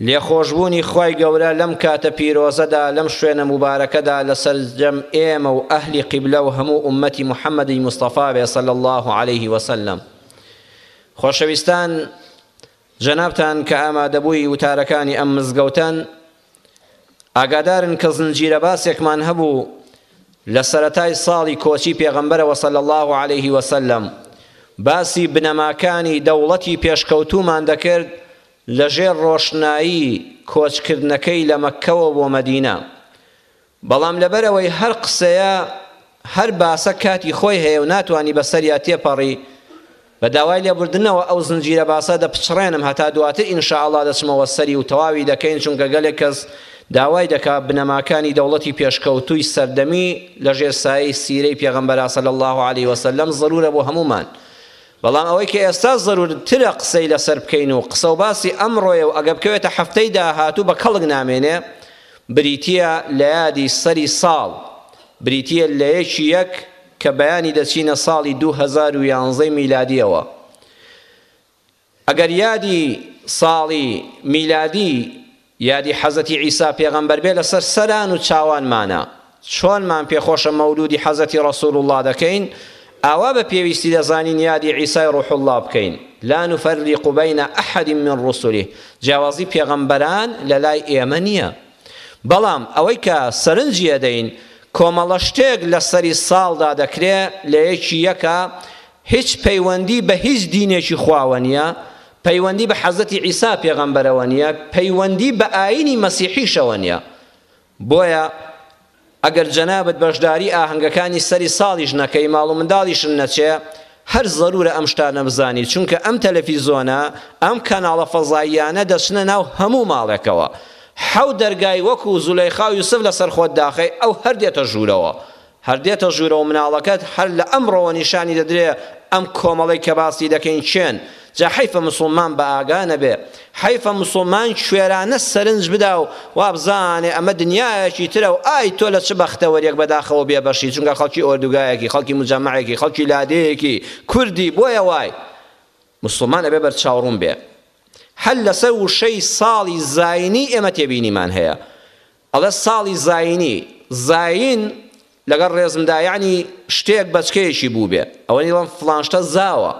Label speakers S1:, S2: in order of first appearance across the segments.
S1: لێخۆشبوونی خوای گەورە لەم کاتە پیرۆزەدا لەم شوێنە موبارەکەدا لەسەر جەم ئێمە و ئەهلی قیبلە و هەموو ئوممەتی محمدی مصطفی بێ صلی اللە علیه وسلم خۆشەویستان جەنابتان کە ئامادەبووی وتارەکانی ئەم مزگەوتەن ئاگادارن کە زنجیرە باسێکمان هەبوو لە سەرەتای ساڵی کۆچی پێغەمبەرەوە صلی اللە علیه وسلم باسی بنەماکانی دەوڵەتی پێشکەوتومان دەکرد لەژێر ڕۆشنایی کۆچکردنەکەی لە مەککەوە بۆ مەدینە، بەڵام لەبەرئەوەی هەر قسەیە هەر باسە کاتی خۆی هەیە و ناتوانی بەسەریا تێپەڕی، بە داوای لێبوردنەوە ئەو زنجیرە باسە دەپچڕێنم هەتا دواتر ان شاء اللە دەچمەوە سەری و تەواوی دەکەین چونکە گەلێک کەس داوای دەکا بنەماکانی دەوڵەتی پێشکەوتووی سەردەمی لەژێر سایەی سیرەی پێغەمبەراسەلەاللە علیە وسلم زەرورە بۆ هەموومان بەڵام ئەوەی کە ئێستا زەروورترە قسەی لەسەر بکەین و قسە و باسی ئەمڕۆیە و ئەگەر بکەوێتە هەفتەی داهاتوو بە کەڵک نامێنێ، بریتییە لە یادی سەری ساڵ، بریتییە لە یەکی یەک کە بەیانی دەچینە ساڵی دوو هەزار و یانزە ی میلادییەوە. ئەگەر یادی ساڵی میلادی یادی حەزرەتی عیسا پێغەمبەر بێ لەسەر سەران و چاوانمانە، چۆنمان پێ خۆشە مەولودی حەزرەتی رسول اللە دەکەین، ئاوا بە پێویستی دەزانین یادی عیسای روح اللە بکەین، لا نفرق بین احد من رسله جیاوازی پێغەمبەران لەلای ئێمە نیە، بەڵام ئەوەی کە سەرنجی ئەدەین کۆمەڵە شتێک لەسەری ساڵدا دەکرێ لە یەکی یەکا هیچ پەیوەندی بە هیچ دینێکی خواوە نیە، پەیوەندی بە حەزرەتی عیسا پێغەمبەرەوە نیە، پەیوەندی بە ئاینی مەسیحیشەوە نیە. بۆیە ئەگەر جەنابت بەشداری ئاهەنگەکانی سەری ساڵیش نەکەی ماڵ و منداڵیشن نەچێ هەر زەرورە ئەم شتانە بزانی چونکە ئەم تەلەفیزۆنە ئەم کەناڵە فەزاییانە دەچنە ناو هەموو ماڵێکەوە حەو دەرگای وەکو زولەیخا و یوسف لەسەر خۆت داخەی ئەو هەر دێتە ژورەوە هەر دێتە ژوورەوە مناڵەکەت هەر لە ئەمڕۆوە نیشانی دەدرێ ئەم کۆمەڵەی کە باسی دەکەین کێن جا حەیفە مسوڵمان بە ئاگا نەبێ حەیفە مسوڵمان کوێرانە سەرنج بدا و وابزانێ ئەمە دنیایەکی ترە و ئای تۆ لە چ بەختەوەریەک بەداخەوە بێ بەشی چونکە خەڵکی ئۆردوگایەکی خەڵکی موجەمەعێکی خەڵکی لادێیەکی کوردی بۆیە وای مسوڵمان ئەبێ بەرچاوڕوون بێ هەر لەسەر وشەی ساڵی زاینی ئێمە تێبینیمان هەیە ئەڵێ ساڵی زاینی، زاین، لەگەڵ ڕێزمدا یەعنی شتێک بەچکەیەکی بووبێ، ئەوە نیڵێن فڵان شتە زاوە،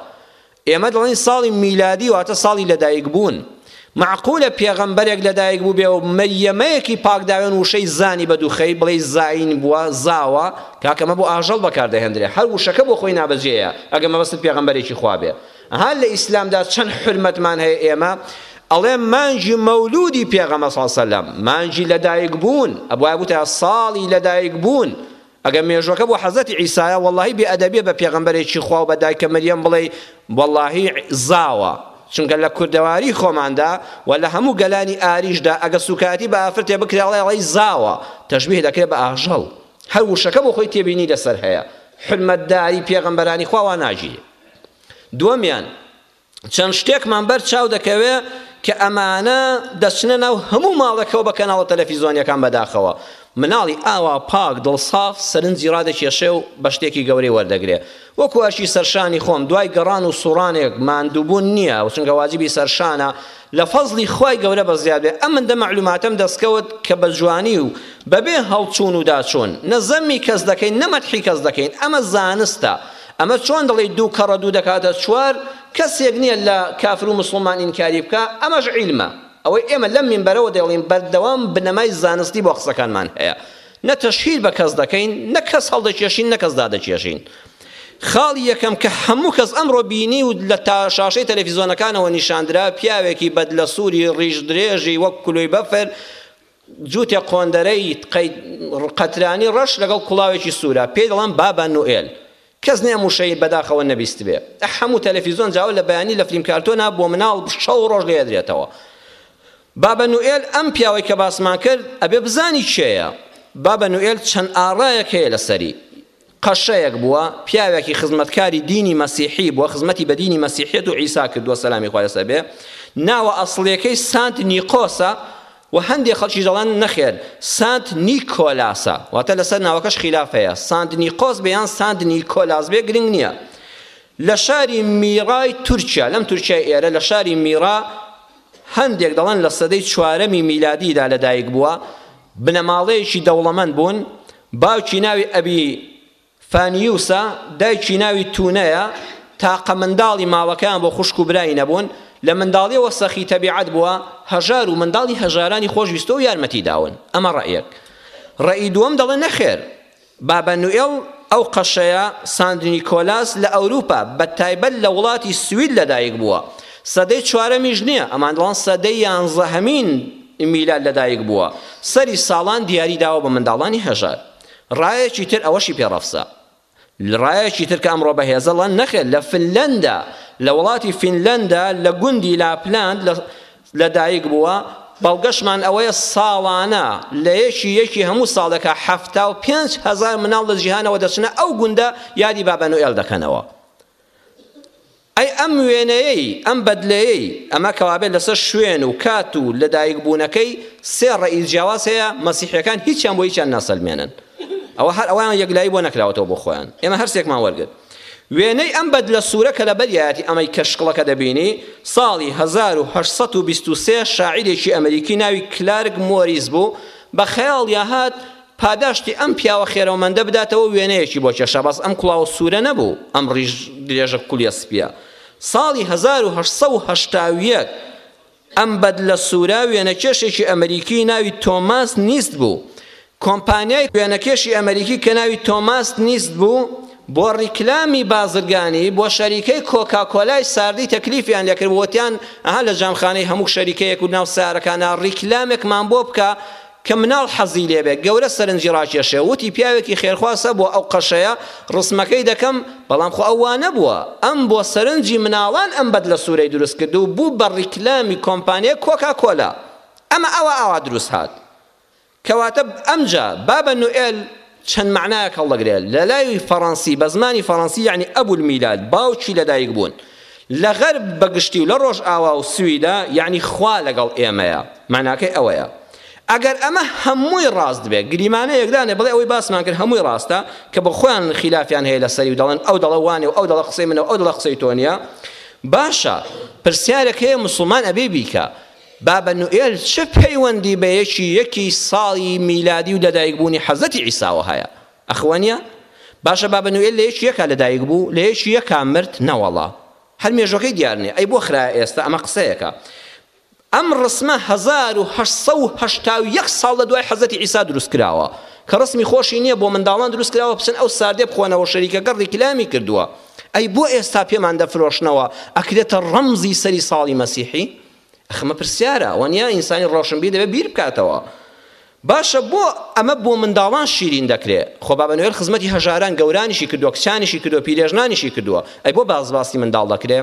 S1: ئێمە دەڵێین ساڵی میلادی واتە ساڵی لەدایکبوون، مەعقولە پێغەمبەرێک لەدایک بووبێ و مەریەمەیەکی پاکداوێن وشەی زانی بەدووخەی بڵێی زاین بووە، زاوە، کاکە ئەمە بۆ ئاژەڵ بەکاردەهێندرێ، هەر وشەکە بۆ خۆی نابەجێیە ئەگەر مەبەستت پێغەمبەرێکی خوا بێ. ها لە ئیسلامدا چەند حورمەتمان هەیە ئێمە ئەڵێم مانگی مەولودی پێغەمە ساسەلەم مانگی لەدایک بوون ئەبوای بوتە ساڵی لەدایک بوون ئەگە مێژوەکە بۆ حەزەتی عیسایە واللهی بێ ئەدەبیە بە پێغەمبەرێکی خوا و بە دایکە مریەم بڵێ واللهی زاوە چونکە لە کوردەواری خۆماندا و لە هەموو گەلانی ئاریشدا ئەگە سوکایەتی بە ئافرەتێ بکرێ ئەڵێ ئەڵێی زاوە تەشبیه دەکرێت بە ئاژەڵ هەر وشەکە بۆ خۆی تێبینی لەسەر هەیە حرمەتداری پێغەمبەرانی خوا وا ناگیرێ دووەمیان، چەند شتێکمان بەر چاو دەکەوێت کە ئەمانە دەچنە ناو هەموو ماڵێکەوە بە کەناڵە تەلەفیزۆنیەکان بەداخەوە مناڵی ئاوا پاک دڵساف سەرنجی ڕادەکێشێ و بە شتێکی گەورەی وەردەگرێ وەکو ئەرکی سەرشانی خۆم دوای گەڕان و سوڕانێک ماندووبوون نییە و چونکە واجبی سەرشانە لە فەزلی خوای گەورە بە زیاد بێ ئەم دە مەعلوماتەم دەستکەوت کە بە جوانی و بەبێ هەڵچوون و داچوون نە زەمی کەس دەکەین نە مەدحی کەس دەکەین ئەمە زانستە ئەمە چۆن دەڵێی دوو کەڕە دوو دەکاتە چوار، کەسێک نیە لە کافرو موسڵمان ئینکاری بکا، ئەمەش عیلمە، ئەوەی ئێمە لەم مینبەرەوە دەڵێین بەردەوام بنەمای زانستی بۆ قسەکانمان هەیە، نە تەشهیر بە کەس دەکەین، نە کەس هەڵدەکێشین نە کەس دادەکێشین. خاڵی یەکەم کە هەموو کەس ئەمڕۆ بینی و لە تا شاشەی تەلەفیزۆنەکانەوە نیشاندرا، پیاوێکی بەدلە سوری ڕیش درێژی وەک کلوی بەفر، جووتێک قۆندەرەی قەترانی ڕەش لەگەڵ کوڵاوێکی سوورە پێی دەڵێن بابا نوئێل. کەس نییە ئەم وشەی بەداخەوە نەبیستبێ. ئەح هەموو تەلەفیزۆن جاوە لە بەیانی لە فلیم کارتۆنە بۆ مناڵ شەو و ڕۆژ لێ ئەدرێتەوە. بابا نوئێل ئەم پیاوەی کە باسمان کرد ئەبێ بزانی کێیە. بابا نوئێل چەند ئاڕایەک هەیە لە سەری. قەشەیەک بووە، پیاوێکی خزمەتکاری دینی مەسیحی بووە، خزمەتی بە دینی مەسیحیەت و عیسا کردووە سەلامی خوا لەسەر بێ، ناوە ئەسڵیەکەی سانت نیقۆسە و هەندێ خەڵکیش دەڵێن نەخێر سانت نیکۆلاسە، واتە لەسەر ناوەکەش خیلاف هەیە سانت نیقۆس بێ یان سانت نیکۆلاس بێ گرنگ نیە. لە شاری میڕای تورکیا، لەم تورکیای ئێرە لە شاری میڕا هەندێک دەڵێن لە سەدەی چوارەمی میلادیدا لەدایک بووە، بنەماڵەیەکی دەوڵەمەند بوون، باوکی ناوی ئەبی فانیوسە، دایکی ناوی تونەیە، تاقە منداڵی ماڵەکەیان بۆ خوشک و برای نەبوون، لە منداڵیەوە سەخی تەبیعەت بووە، هەژار و منداڵی هەژارانی خۆشویستوە و یارمەتی داون. ئەمە ڕەئیەک. ڕەئی دووەم دەڵێ نەخێر، بابا نوئێڵ ئەو قەشەیە سانت نیکۆلاس لە ئەوروپا بە تایبەت لە وڵاتی سوید لەدایک بووە، سەدەی چوارەمیش نیە، ئەمان دەڵێن سەدەی یانزەهەمین، میلاد لەدایک بووە سەری ساڵان دیاری داوە بە منداڵانی هەژار. ڕایەکی تر ئەوەشی پێ ڕەفزە. ڕایەکی تر کە ئەمڕۆ بەهێزەڵە، نەخێر لە فنلەندا، لە وڵاتی فینلەندا لە گوندی لاپلاند لە لەدایک بووە، بەڵگەشمان ئەوەیە ساڵانە لە یەکی یەکی هەموو ساڵێکا حەفتا و پێنج هەزار مناڵ لە جیهانەوە دەچنە ئەو گوندە یادی بابا نوئێل دەکەنەوە. ئەی ئەم وێنەیەی، ئەم بەدلەیەی، ئەمە کەوابێت لەسەر شوێن و کات و لەدایکبوونەکەی سێ ڕەئی جیاواز هەیە، مەسیحیەکان هیچیان بۆ هیچیان ناسەلمێنن، ئەوە هەر ئەوەیان یەکلایی بۆ نەکراوەتەوە بۆ خۆیان، ئێمە هەرسێکمان وەرگرت وێنەی ئەم بەدلە سوورە کە لەبەریایەتی ئەمەی کە شکڵەکە دەبینی، ساڵی هەزار و هەشت سەد و بیست و سێ شاعیرێکی ئەمریکی ناوی کلارک مۆریس بوو بە خەیاڵیا هات، پاداشتی ئەم پیاوە خێرەومەندە بداتەوە وێنەیەکی بۆ کێشا بەس ئەم کوڵاوە سورە نەبوو ئەم ڕیش درێژە کولیە سپیە ساڵی هەزار و هەشت سەد و هەشتا و یەک ئەم بەدلە سورە وێنەکێشێکی ئەمریکی ناوی تۆماس نیست بوو کۆمپانیای وێنەکێشی ئەمریکی کە ناوی تۆماس نیست بوو بۆ ڕیکلامی بازرگانی بۆ شەریکەی کۆکاکۆلای ساردی تەکلیفیان لەکرد وتیان ئەها لە جامخانەی هەموو شەریکەیەک و ناو سارەکانە ڕیکلامێکمان بۆ بکە کە مناڵ حەزی لێ بێ گەورە سەرنجی ڕاکێشێ، وتی پیاوێکی خێرخواز هەبووە ئەو قەشەیە ڕسمەکەی دەکەم، بەڵام خۆ ئەو وا نەبووە، ئەم بۆ سەرنجی مناڵان ئەم بەدلە سوورەی دروست کرد و بوو بە ڕیکلامی کۆمپانیای کۆکا کۆلا، ئەمە ئەوا ئاوا دروست هات. کەواتە ئەمجا بابە نوئێل چەند مەعنایەک هەڵدەگرێ، لە لای فەڕەنسی بە زمانی فەڕەنسی یەعنی ئەبو المیلاد، باوکی لەدایکبوون، لە غەرب بە گشتی و لە ڕۆژئاوا و سویدا یەعنی خوا لەگەڵ ئێمەیە. مەعناکەی ئەوەیە ئەگەر ئەمە هەمووی ڕاست بێ، گریمانە یەکدانێ بڵێ ئەوەی باسمان کرد هەمووی ڕاستە، کە بۆ خۆیان خیلافیان هەیە لەسەری و دەڵێن ئەو دەڵێ وانیە و ئەو دەڵێ قسەی منە و ئەو دەڵێ قسەی تۆ نیە، باشە پرسیارێک هەیە موسڵمان ئەبێ بیکا، بابە نوئێل چ پەیوەندی بە یەکی یەکی ساڵی میلادی و لەدایک بوونی حەزرەتی عیساوە هەیە ئەخ وەنیە باشە بابە نوئێل لە یەکی یەکا لەدایک بوو لە یەکی یەکا مرد نەوەڵا هەر مێژوەکەی دیار نیە ئەی بۆ خرایە ئێستا ئەمە قسەیەکە ئەم ڕسمە هەزار و هەشت سەد و هەشتا و یەک ساڵ لە دوای حەزەتی عیسا دروست کراوە کە ڕسمی خۆشی نییە بۆ منداڵان دروست کراوە بچن ئەو ساردێ بخۆنەوە شەریکەکە ڕیکلامی کردووە ئەی بۆ ئێستا پێمان دەفرۆشنەوە ئەکرێتە ڕەمزی سەری ساڵی مەسیحی ئەخمە پرسیارە وەنیا ئینسانی ڕۆشنبیر دەبێت بیر بکاتەوە باشە بۆ ئەمە بۆ منداڵان شیرین دەکرێ خۆ بابە نوێر خزمەتی هەژاران گەورانیشی کردووە کچانیشی کردو پیرێژنانیشی کردووە ئەی بۆ باز باسی منداڵ دەکرێ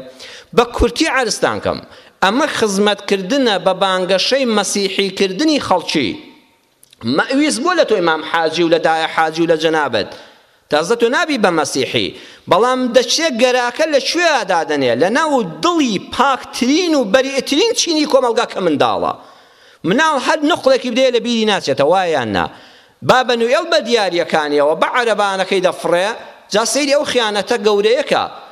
S1: بە کورتی عرستان کەم ئەمە خزمەتکردنە بە بانگەشەی مەسیحیکردنی خەڵکی مەویست بۆ لە تۆی مام حاجی و لە دایە حاجی و لە جەنابت تازە تۆ نابی بە مەسیحی بەڵام دەچێ گەراکە لە کوێیا دادەنێ لە ناو دڵی پاکترین و بەریئترین چینی کۆمەڵگا کە منداڵە مناڵ هەر نوقڵێکی بدەیە لە بیری ناچێتە وایە یان نا با بە نوئێڵ بە دیاریەکانیەوە بە عەرەبانەکەی دەفڕێ جا سەیری ئەو خیانەتە گەورەیە کە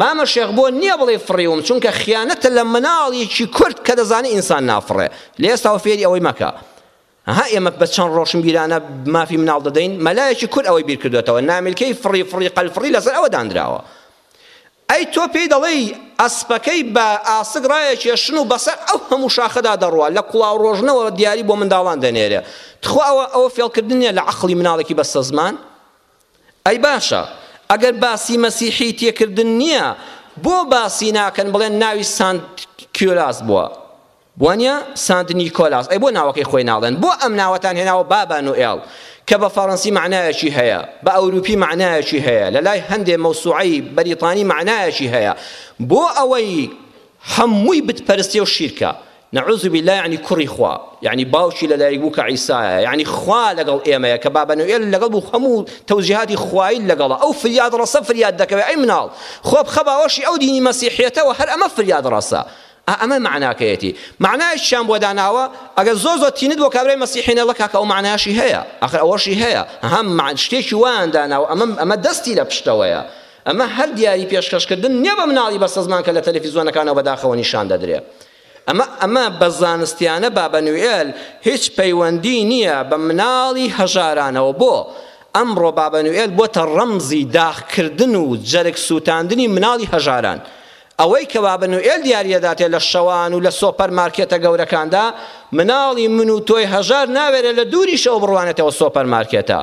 S1: مامە شێخ بۆ نیە بڵێی فڕیوم چونکە خیانەتە لە مناڵیکی کورد کە دەزانێ ئینسان نافڕێ لە ئێستاوە فێری ئەوەی مەکە ها ئێمە بە چەند ڕۆشنبیرانە مافی مناڵ دەدەین مەلایەکی کورد ئەوەی بیرکردوێتەوە نامیلکەی فڕی فڕی قەل فڕی لەسەر ئەوە دانراوە ئەی تۆ پێی دەڵێی ئەسپەکەی بە ئاسک ڕایەکێشن و بەسەر ئەو هەموو شاخەدا دەڕوە لە کوڵاو ڕۆژنەوە دیاری بۆ منداڵان دەنێرێ تخوا ئەوە ئەوە فێڵکردن نیە لە عەقڵی مناڵێکی بەستەزمان ئەی باشە ئەگەر باسی مەسیحی تێکردن نیە بۆ باسی ناکەن بڵێن ناوی سانت کیولاس بوە وانیە سانت نیکۆلاس ئەی بۆ ناوەکەی خۆی ناڵێن بۆ ئەم ناوەتان هێناوە بابا نوئێڵ کە بە فەڕەنسی مەعنایەکی هەیە بە ئەوروپی مەعنایەکی هەیە لە لای هەندێ مەوسوعەی بەریتانی مەعنایەکی هەیە بۆ ئەوەی هەمووی بتپەرستێ و شیرکە نعوذ باللە یەعنی کوڕی خوا یەعنی باوکی لەدایک بوو کە عیسایە یەعنی خوا لەگەڵ ئێمەیە کە بابە نوئێل لەگەڵ بوو هەموو تەوجیهاتی خوایی لەگەڵە ئەو فریاد ڕەسە فریاد دەکەوێ ئەی مناڵ خۆ بخە باوەشی ئەو دینی مەسیحیەتەوە هەر ئەمە فریاد ڕەسە ئا ئەمە مەعناکەیەتی مەعنایەکیشیان بۆ داناوە ئەگەر زۆر زۆر تینت بۆ کابرای مەسیحی نەڵە کاکە ئەو مەعنایەشی هەیە ئاخر ئەوەشی هەیە هەم شتێکی وایان داناوە ئەمە ئەمە دەستی لە پشتەوەیە ئەمە هەر دیاری پێشکەشکردن نیە بە مناڵی بەستەزمان کە لە تەلەفیزۆنەکانەوە بەداخەوە نیشان دەدرێ. ئەمە ئەمە بە زانستیانە بابە نوئێل هیچ پەیوەندی نیە بە مناڵی هەژارانەوە بۆ؟ ئەمڕۆ بابە نوئێل بۆتە ڕەمزی داخکردن و جەرگ سوتاندنی مناڵی هەژاران. ئەوەی کە بابە نوئێل دیاری دەداتێ لە شەوان و لە سۆپەر مارکێتە گەورەکاندا، مناڵی من و تۆی هەژار ناوێرێ لە دووریشەوە بڕوانێتەوە سۆپەر مارکێتە.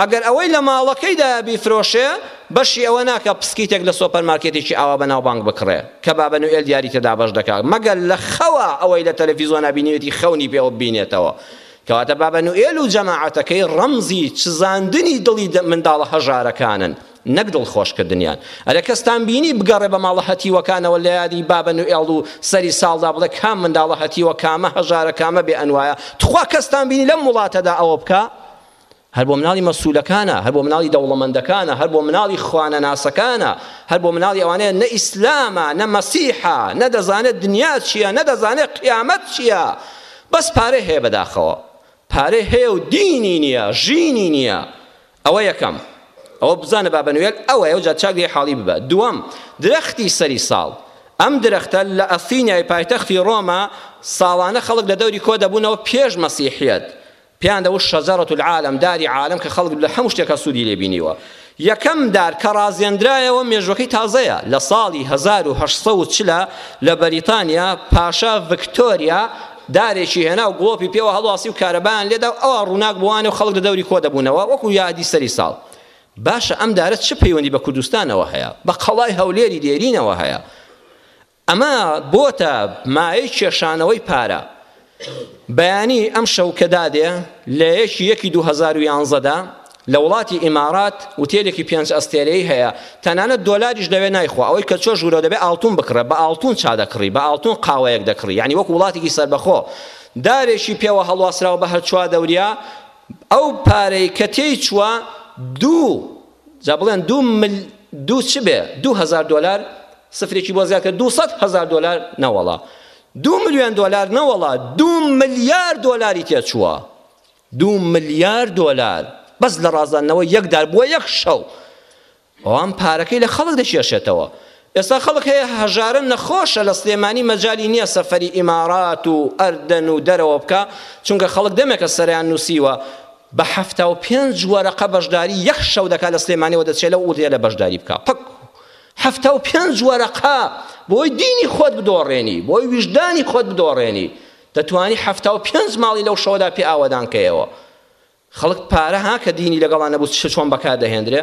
S1: ئەگەر ئەوەی لە ماڵەکەیدایە بیفرۆشێ، بەشی ئەوە ناکا پسکیتێک لە سۆپەر مارکێتێکی ئاوا بەناوبانگ بکڕێ، کە بابە نوئێل دیاری تێ دابەش دەکا، مەگەر لە خەوا ئەوەی لە تەلەفیزۆنا بینیوێتی خەونی پێوە ببینێتەوە. کەواتە بابە نوئێل و جەماعەتەکەی ڕەمزی چزاندنی دڵی منداڵە هەژارەکانن. نەک دڵخۆشکردنیان. ئەرێ کەستان بینی بگەڕێ بە ماڵە هەتیوەکانەوە لە یادی بابە نوئێڵ و سەری ساڵدا بڵێ کام منداڵە هەتیوە کامە هەژارە کامە بێ ئەنوایە تخوا کەستان بینی لەم وڵاتەدا ئەوە بکا هەر بۆ مناڵی مەسولەکانە هەر بۆ مناڵی دەوڵەمەندەکانە هەر بۆ مناڵی خوانەناسەکانە هەر بۆ مناڵی ئەوانەیە نە ئیسلامە نە مەسیحە نە دەزانێت دنیا چییە نە دەزانێت قیامەت چییە بەس پارەی هەیە بەداخەوە پارەی هەیە و دینی نییە ژینی نییە ئەوە یەکەم ئەوە بزانە بابە نوێل ئەوەیە و جا چاک لێ حاڵی ببە دووەم درەختی سەری ساڵ ئەم درەختە لە ئەثینای پایتەختی ڕۆما ساڵانە خەڵک لە دەوری کۆ دەبوونەوە پێش مەسیحیەت پێیان دەوت شەجەرەت العالم داری عالم کە خەڵک لە هەموو شتێکە سوودی لێ بینیوە یەکەم دار کە ڕازێنرایەوە مێژوەکەی تازەیە لە ساڵی 1940 لە بەریتانیا پاشا ڤکتۆریا دارێکی هێنا و گڵۆپی پێوە هەڵواسی و کارەبایان لێدا و ئەوا ڕووناک بووانێ و خەڵک لە دەوری کۆ دەبوونەوە وەکوو یادی سەری ساڵ. باشە ئەم دارە چ پەیوەندی بە کوردستانەوە هەیە؟ بە قەڵای هەولێری دێرینەوە هەیە. ئەمە بۆتە مایەی کێشانەوەی پارە. بەیانی ئەمشەو کە دادێ لە یەکی یەکی دوو هەزار و یانزە دا لە وڵاتی ئیمارات ئوتێلێکی پێنج ئەستێرەیی هەیە تەنانەت دۆلاریش لەوێ نایخوا ئەوەی کە چۆ ژوورەوە دەبێ ئاڵتون بکڕێ بە ئاڵتون چا دەکڕی بە ئاڵتون قاوەیەک دەکڕی یانی وەکو وڵاتێکی سەربەخۆ دارێکی پێوە هەڵواسراوە بە هەر چوا دەوریا ئەو پارەی کە تێی چووە دوو جا بڵێن دوو مل دوو چ بێ دوو هەزار دۆلار سفرێکی بۆ زیاد کرد دوو سەد هەزار دۆلار نەوەڵا دوو ملیۆن دۆلار نەوەڵا دوو ملیار دۆلاری تێچووە دوو ملیار دۆلار بەس لە ڕازاندنەوەی یەک دار بۆ یەک شەو بەڵام پارەکەی لە خەڵک دەکێشێتەوە ئێستا خەڵک هەیە هەژارە نەخۆشە لە سلێمانی مەجالی نییە سەفەری ئیمارات و ئەردەن و دەرەوە بکا چونکە خەڵک دەمێکە سەرەیان نووسیوە بە حەفتا و پێنج وەرەقە بەشداری یەک شەو دەکا لە سلێمانیەوە دەچێت لە ئوتێلە بەشداری بکا پک حەفتا و پێنج وەرەقە بۆی دینی خۆت بدۆڕێنی بۆی ویژدانی خۆت بدۆڕێنی دەتوانی حەفتا و پێنج ماڵی لەو شەوەدا پێ ئاوەدان کەیەوە خەڵک پارە ها کە دینی لەگەڵا نەبوو چ چۆن بەکار دەهێندرێ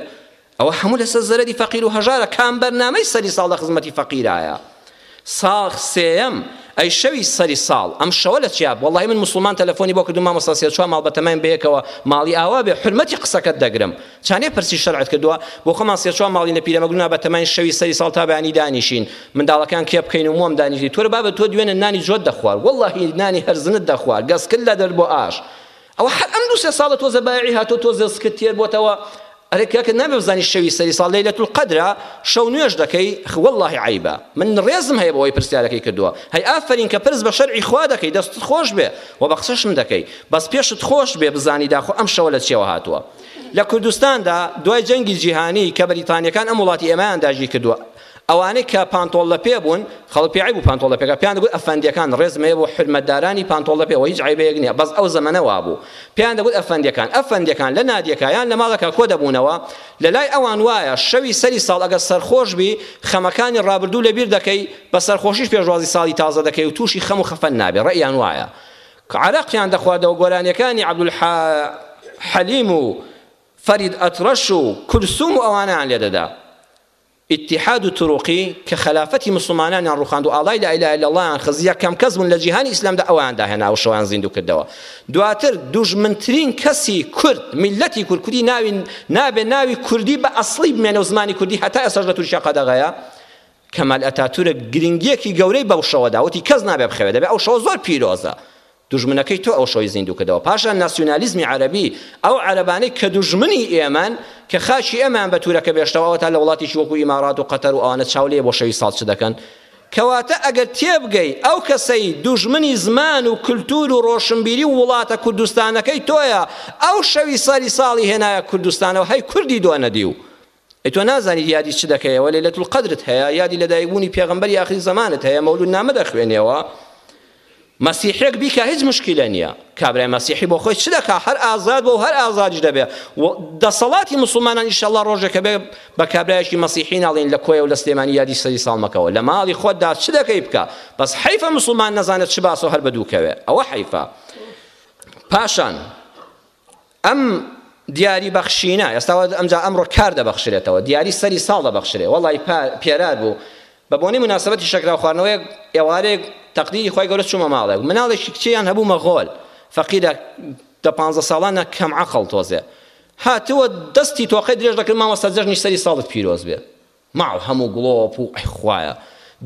S1: ئەوە هەموو لەسەر زەرەری فەقیر و هەژارە کام بەرنامەی سەری ساڵ لە خزمەتی فەقیرایە ساغ سێیەم ئەی شەوی سەری ساڵ ئەم شەوە لە چیاب وەڵی من مسلمان تەلەفۆنی بۆ کردو مامۆستا سێ چوار ماڵ بەتەماین بەیەکەوە ماڵی ئاوا بێ حرمەتی قسەکەت دەگرم چانێ پرسی شەرعت کردووە؟ بۆ خۆمان سێ چوار ماڵین لە پیرەمەگرونا بە تەمای شەوی سەری ساڵ تا بەیانی دانیشین منداڵەکان کێ بکەین و مۆم دانیشی تۆرە بابە تۆ دوێنێ نانی جۆت دەخوارد وەڵاهی نانی هەرزنت دەخوارد گەسکرد لە دەرد بۆ ئاش ئەوە هەر ئەم دوو سێ ساڵە تۆزە بایعی هاتووە تۆزێ زکت تێر بۆتەوە ئەرێ کاکە نابێ بزانی شەوی سەری ساڵ لەیلەت القەدرە شەو نوێژ دەکەی خ وەڵاهی عەیبە من ڕێزم هەیە بۆ ئەوەی پرسیارەکەی کردووە هەی ئافەرین کە پرس بە شەرعی خوا دەکەی دەستت خۆش بێ و بە قسەشم دەکەی بەس پێشت خۆش بێ بزانی داخۆ ئەم شەوە لە چیەوە هاتووە لە کوردستاندا دوای جەنگی جیهانی کە بەریتانیەکان ئەم وڵاتی ئێمەیان داگیر کردووە ئەوانەی کە پانتۆڵ لە پێ بوون خەڵک پێ عیب و پانتۆڵ لە پێکا پێیان دەگوت ئەفەندیەکان ڕێزم هەیە بۆ حرمەتدارانی پانتۆڵ لە پێوە هیچ عیبەیەک نییە بەس ئەو زەمەنە وابوو پێیان دەگوت ئەفەندیەکان ئەفەندیەکان لە نادیەکە یان لە ماڵەکە کۆ دەبوونەوە لە لای ئەوان وایە شەوی سەری ساڵ ئەگەر سەرخۆش بی خەمەکانی ڕابردوو لەبیر دەکەی بە سەرخۆشیش پێشوازی ساڵی تازە دەکەی و تووشی خەم و خەفەت نابێ ڕێیان وایە کە عەرەقیان دەخواردەوە گۆرانیەکانی عبدالحلیم و فەرید ئەتڕەش و کولسوم و ئەوانەیان لێ دەدا ئیتیحاد و تروقی کە خەلافەتی موسڵمانانیان ڕوخاند و ئاڵای لا الە الا اللە یان خست یەکەم کەس بوون لە جیهانی ئیسلامدا ئەویان داهێنا و شەویان زیندوو کردەوە دواتر دوژمنترین کەسی کورد میللەتی کورد کوردی ناوی نابێ ناوی کوردی بە ئەسڵی بمێنێ و زمانی کوردی هەتا ئێستاش لە تورکیا قەدەغەیە کەمال ئەتاتورک گرنگییەکی گەورەی بەو شەوە دا، وتی کەس نابێ بخەوێ، دەبێ ئەو شەوە زۆر پیرۆزە، دوژمنەکەی تۆ ئەو شەوەی زیندوو کردەوە، پاشان ناسیونالیزمی عەرەبی، ئەو عەرەبانەی کە دوژمنی ئێمەن، کە خاکی ئێمەیان بە تورەکە بێشتەوە، ئەوەتا لە وڵاتێکی وەکوو ئیمارات و قەتەر و ئەوانە چاو لێ بۆ شەوی ساڵ چ دەکەن؟ کەواتە ئەگەر تێبگەی ئەو کەسەی دوژمنی زمان و کلتوور و ڕۆشنبیری و وڵاتە کوردستانەکەی تۆیە، ئەو شەوی سەری ساڵی هێنایە کوردستانەوە، هەی کوردی دۆنەدیو! ئەی تۆ نازانیت یادی چ دەکەیەوە لەیلەت القەدرت هەیە یادی لەدایکبوونی پێغەمبەری ئاخری زەمانت هەیە مەولود نامە دەخوێنیەوە مەسیحێک بیکە هیچ مشکلە نییە کابرای مەسیحی بۆ خۆی چ دەکا هەر ئازاد بۆ هەر ئازادیش دەبێ دەسەڵاتی مسلمانان ئیشەڵا ڕۆژێکە بێ بە کابرایەکی مەسیحی ناڵین لە کۆیە و لە سلێمانی یادی سەری ساڵمەکەەوە لە ماڵی خۆتدا چ دەکەی بکە بەس حیفە مسلمان نەزانێت چ باسۆ هەر بە دووکەوێ ئەوە حیفە پاشان ئەم دیاری بەخشینە ئێستا ئەمجا ئەمڕۆ کار دەبەخشرێتەوە دیاری سەری ساڵ دەبەخشرێ وەڵی پێرار بوو بە بۆنەی مناسبەتی شەکراو خواردنەوەیەک ئێوارێک تەقدیری خۆی گەورە چوومە ماڵێک مناڵێکی کچیان هەبوو مەغۆل فەقیرە دە پانزە ساڵانە کەم عەقڵ تۆزێ هاتووە دەستی تۆقەی درێژ دەکرد مامۆستا جەژنی سەری ساڵت پیرۆز بێ ماڵ هەموو گڵۆپ و. ئەی خوایە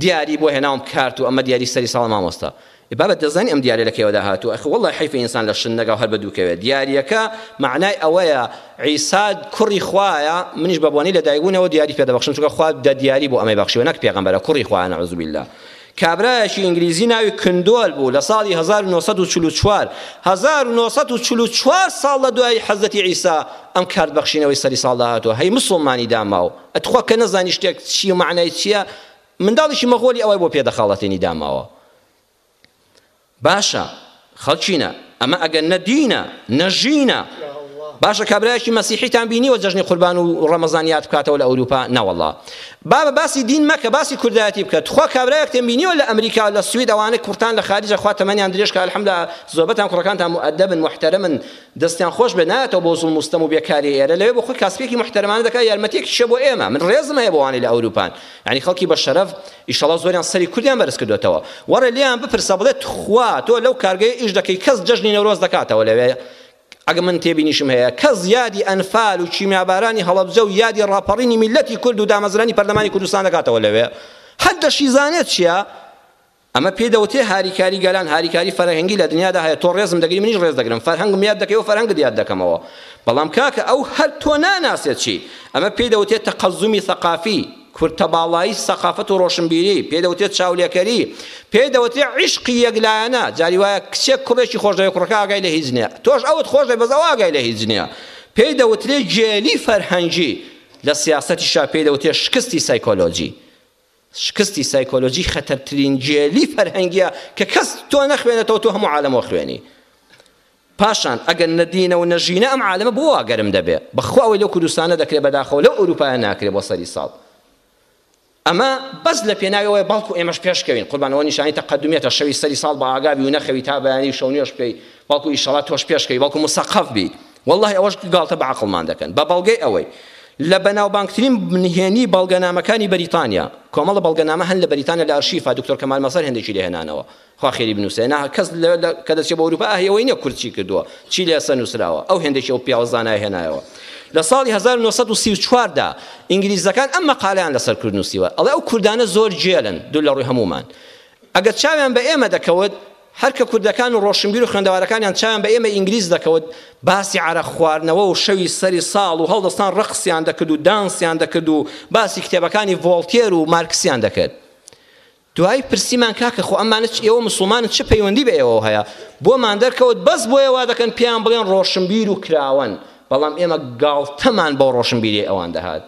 S1: دیاری بۆ هێناوم کارت و ئەمە دیاری سەری ساڵە مامۆستا ئێ بابە دەزانی ئەم دیاریە لە کەیوەدا هاتووە ئەخ وەڵای حەیف ئینسان لە شت نەگا و هەر بەدوو کەوێ دیاریەکە مەعنای ئەوەیە عیسا کوڕی خوایە منیش بەبۆنەی لەدایکبوونەوە دیاری پێدەبەخشم چونکە خوا دە دیاری بۆ ئەمەی بەخشیوە نەک پێغەمبەرە کوڕی خوایە نعوذ باللە کابرایەکی ئینگلیزی ناوی کندۆل بوو لە ساڵی هەزار و نۆ سەد و چل و چوار هەزار و نۆ سەد و چل و چوار ساڵ لە دوای حەزرەتی عیسا ئەم کارت بەخشینەوەی سەری ساڵدا هاتووە هەی مسوڵمانی داماو ئەتخوا کە نەزانی شتێک چی و مەعنای چییە منداڵیشی مەغۆلی ئەوای بۆ پێ دەخاڵەتێنی داماوە باشە خەڵکینە ئەمە ئەگەر نە دینە نە ژینە باشە کابرایەکی مەسیحیتان بینیوە جەژنی قوربان و ڕەمەزان یاد بکاتەوە لە ئەوروپا نەوەڵا بابە باسی دین مەکە باسی کوردایەتی بکە تخوا کابرایەکتێن بینیوە لە ئەمریکا لە سوید ئەوانە کوڕتان لە خارجە خوا تەمەنیان درێژ کە الحمدلله زۆربەتان کوڕەکانتان مؤدبن محترمن دەستیان خۆش بێ نایەتەوە بۆ زوڵم مستەم و بێکاری ئێرە لەوێ بۆ خۆی کاسپێکی محترمانە دەکات یارمەتیەکی شە بۆ ئێمە من ڕێزم هەیە بۆوانی لە ئەوروپان یعنی خەڵکی بە شەرەف ئیشەڵا زۆریان سەری کوردیان بەرز کردۆتەوە وەڕێ لێیان بپرسە بڵێ تخوا تۆ لەو کارگەیە ئیش دەکەی کەس جەژنی نەورۆز دەکاتەوە لەوێ ئەگە من تێبینیشم هەیە کەس یادی ئەنفال و کیمیابارانی هەڵەبجە و یادی ڕاپەڕینی میللەتی کورد و دامەزرانی پەرلەمانی کوردستان دەکاتەوە لەوێ هەر دەشیزانێت چیە ئەمە پێ دەوتێ هاریکاری گەلان هاریکاری فەرهەنگی لە دنیادا هەیە تۆ ڕێزم دەگری منیش ڕێز دەگرم فەرهەنگم یاد دەکەی و فەرهەنگت یاد دەکەمەوە بەڵام کاکە ئەو هەر تۆ ناناسێت چی ئەمە پێی دەوتێت تەقەزومی ثەقافی کورد تەباڵایی سەقافەت و ڕۆشنبیری، پێی دەوترێ چاولێکەری، پێی دەوترێ عیشقی یەک لایەنە، جاری وایە کچێک کوڕێکی خۆشدەوێ کوڕەکە ئاگای لە هیچ نیە، تۆش ئەوت خۆشدەوێ بەس ئەو ئاگای لە هیچ نیە، پێی دەوترێ گێلی فەرهەنگی، لە سیاسەتیشا پێی دەوترێ شکستی سایکۆلۆجی. شکستی سایکۆلۆجی خەتەرترین گێلی فەرهەنگیە کە کەس تۆ نەخوێنێتەوە تۆ هەموو عالەم وەخوێنی. پاشان ئەگەر نە دینە و نە ژینە ئەم عالەمە بۆ وا گەرم دەبێ بەخوا ئەوەی لەو کوردستانە دەکرێ بەداخەوە لەو ئەوروپایە ناکرێ بۆ سەری ساڵ ئەمە بەس لە پێناوی ئەوەیە بەڵکو ئێمەش پێش کەوین قوربان ئەوە نیشانی تەقەدمیەتە شەوی سەری ساڵ بە ئاگابی و نەخەوی تا بەیانی شەو نوێش بکەی بەڵکو ئیشەڵا تۆش پێش کەوی بەڵکو مسەقەف بی والله ئەوەش گاڵتە بە عەقڵمان دەکەن بە بەڵگەی ئەوەی لە بەناوبانگترین نهێنی بەڵگەنامەکانی بەریتانیا کۆمەڵە بەڵگەنامە هەن لە بەریتانیا لە ئەرشیفا دکتۆر کەمال مەزەر هێندێکی لێهێنانەوە خوا خێری بنوسێ نا کەس کە دەچێ بۆ ئەوروپا ئاهی ئەوەی نیە کورد چی کردووە چی لێسە نووسراوە ئەو هێندێکی ئەو پیاوە زانای هێنایەوە لە ساڵی 1934 دا ئینگلیزەکان ئەم مەقالەیان لەسەر کورد نووسیوە ئەڵێ ئەو کوردانە زۆر گێلن دوور لە ڕووی هەموومان ئەگەر چاویان بە ئێمە دەکەوت هەر کە کوردەکان و ڕۆشنبیر و خوێندەوارەکانیان چاویان بە ئێمە ئینگلیز دەکەوت باسی عەرەق خواردنەوە و شەوی سەری ساڵ و هەڵدەستان ڕەقسیان دەکرد و دانسیان دەکرد و باسی کتێبەکانی ڤۆڵتێر و مارکسیان دەکرد دوایی پرسیمان کاکە خۆ ئەمانە چ ئێوە مسوڵمانن چ پەیوەندی بە ئێوەوە هەیە بۆمان دەرکەوت بەس بۆیە وا دەکەن پێیان بڵێن ڕۆشنبیر و کراوەن بەڵام ئێمە گاڵتەمان بەو ڕۆشنبیریەی ئەوان دەهات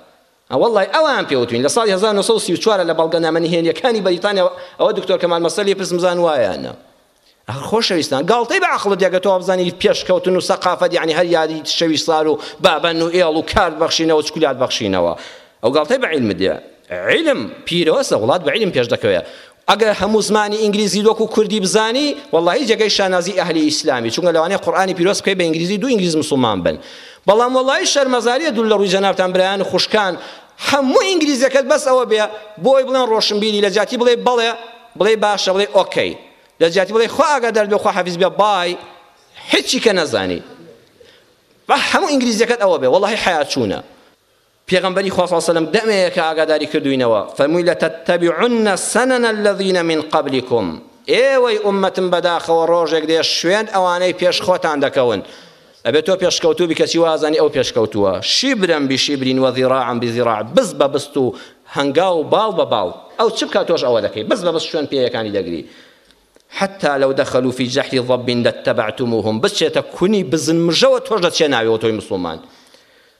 S1: وەڵڵای ئەوان پێوتوین لە ساڵی 1934 لە بەڵگەنامە نهێنیەکانی بەریتانیا ئەوە دکتۆر کەمال مەسەلی پرسم زان وایە نا ئەخ خۆشەویستان گاڵتەی بە عەقڵت یەکە تۆ بزانی پێشکەوتن و سەقافەت یعنی هەر یاری شەوی سار و بابەن و ئێڵ و کارت بەخشینەوە چکولات بەخشینەوە ئەو گاڵتەی بە عیلمت دێ عیلم پیرۆزە وڵات بە عیلم پێش دەکەوێ ئەگەر هەموو زمانی ئینگلیزی وەکو کوردی بزانی واللهی جێگەی شانازی ئەهلی ئیسلامی چونکە لەوانەیە قورئانی پیرۆز بکەی بە ئینگلیزی دوو ئینگلیز مسلمان بن بەڵام واللهی شەرمەزاریە دوور لە ڕووی جەنابتان برایان خوشکان هەموو ئینگلیزەکەت بەس ئەوە بێ بۆی بڵێن ڕۆشنبیری لە جاتی بڵێ بەڵێ بڵێی باشە بڵێی ئۆکەی لە جیاتی بڵێی خوا ئاگادارت بێ خوا حەفیز بێ بای هیچی کە نەزانی بە هەموو ئینگلیزیەکەت ئەوە بێ وەڵاهی حیا چوونە پێغمبەری خوا صلی الله دەمەیەکە ئاگاداری کردوینەوە فەرمووی لە تتبعن سنن الذين من قبلكم ئێوەی ئومەتم بەداخەوە ڕۆژێک دێ شوێن ئەوانەی پێش خۆتان دەکەون ئەبێ تۆ پێشکەوتوو بی کەچی وازانی ئەو پێشکەوتووە شیبرەن بی شیبرین وە زیراعەن بی زیراع بست بە بست و هەنگاو و باڵ بە باڵ ئەو چ بکا تۆش ئەوە دەکەی بست بە بست شوێن پێیەکانی دەگری حتى لو دخلوا في جحر ضب لاتبعتموهم بچێتە کونی بزن مژەوە تۆش دەچێ ناوێ وە تۆی مسوڵمان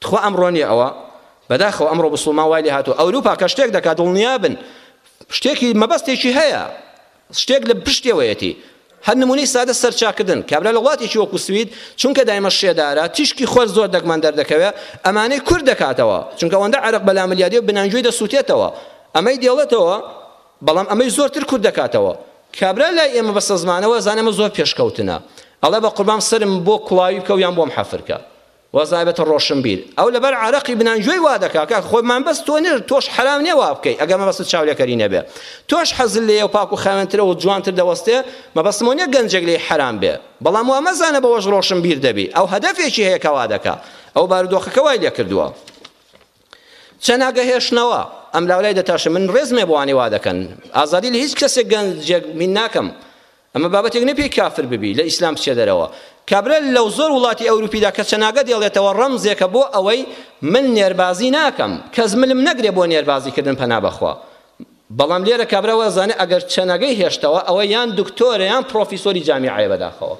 S1: تخوا ئەمڕۆ نیە ئەوە؟ بەداخەوە ئەمڕۆ بسڵمان وای لێ هاتووە ئەوروپا کە شتێک دەکات دڵنیابن شتێکی مەبەستێکی هەیە شتێک لە پشتێوەیەتی هەر نمونەی سادە سەرچاکردن کابرا لە وڵاتێکی وەکو سوید چونکە دایمە شێدارە تیشکی خۆر زۆر دەگمان دەردەکەوێت ئەمانەی کورد دەکاتەوە چونکە ئەوەندە عرق بەلا ملیادی و بنانگوێی دەسووتێتەوە ئەمەی دێڵێتەوە بەڵام ئەمەی زۆرتر کورد دەکاتەوە کابرا لای ئێمە بەسە زمانەوە زانەمە زۆر پێشکەوتنە ئەڵێ بە قوربام سرم بۆ کوڵاوی بکە و یان بۆم حەفرکە وەزای بێتە ڕۆشنبیر ئەو لەبەر عەرەقی بنانجۆی وا دەکا کاکە خۆی مەنبەست تۆ نیە تۆش حەرام نیە وا بکەی ئەگەر مەبەستت چاولێکەری نەبێ تۆش حەزت لێیە و پاک و خاوێنترە و جوانتر دەوەستێ مەبەستم ئەو نیە گەنجێک لێی حەرام بێ بەڵام وا مەزانە بەوەش ڕۆشنبیر دەبی ئەو هەدەفێکی هەیە کە وا دەکا ئەو بارودۆخەکە وای لێ کردووە چەناگە هێشتنەوە ئەم لاولای دەتاشن من ڕێزمێ بۆوانی وا دەکەن ئازادی لە هیچ کەسێک گەنجێک مین ناکەم ئەمە بابەتێک نەپی کافر ببی لە ئیسلام بچێ دەرەوە کابرا لەو زۆر وڵاتی ئەوروپیدا کە چەناگە دێڵێتەوە ڕەمزێکە بۆ ئەوەی من نێربازی ناکەم کەس ملم نەگرێ بۆ نێربازیکردن پەنا بەخوا بەڵام لێرە کابرا وایە زانێ ئەگەر چەنەگەی هێشتەوە ئەوە یان دکتۆرە یان پرۆفیسۆری جامیعەیە بەداخەوە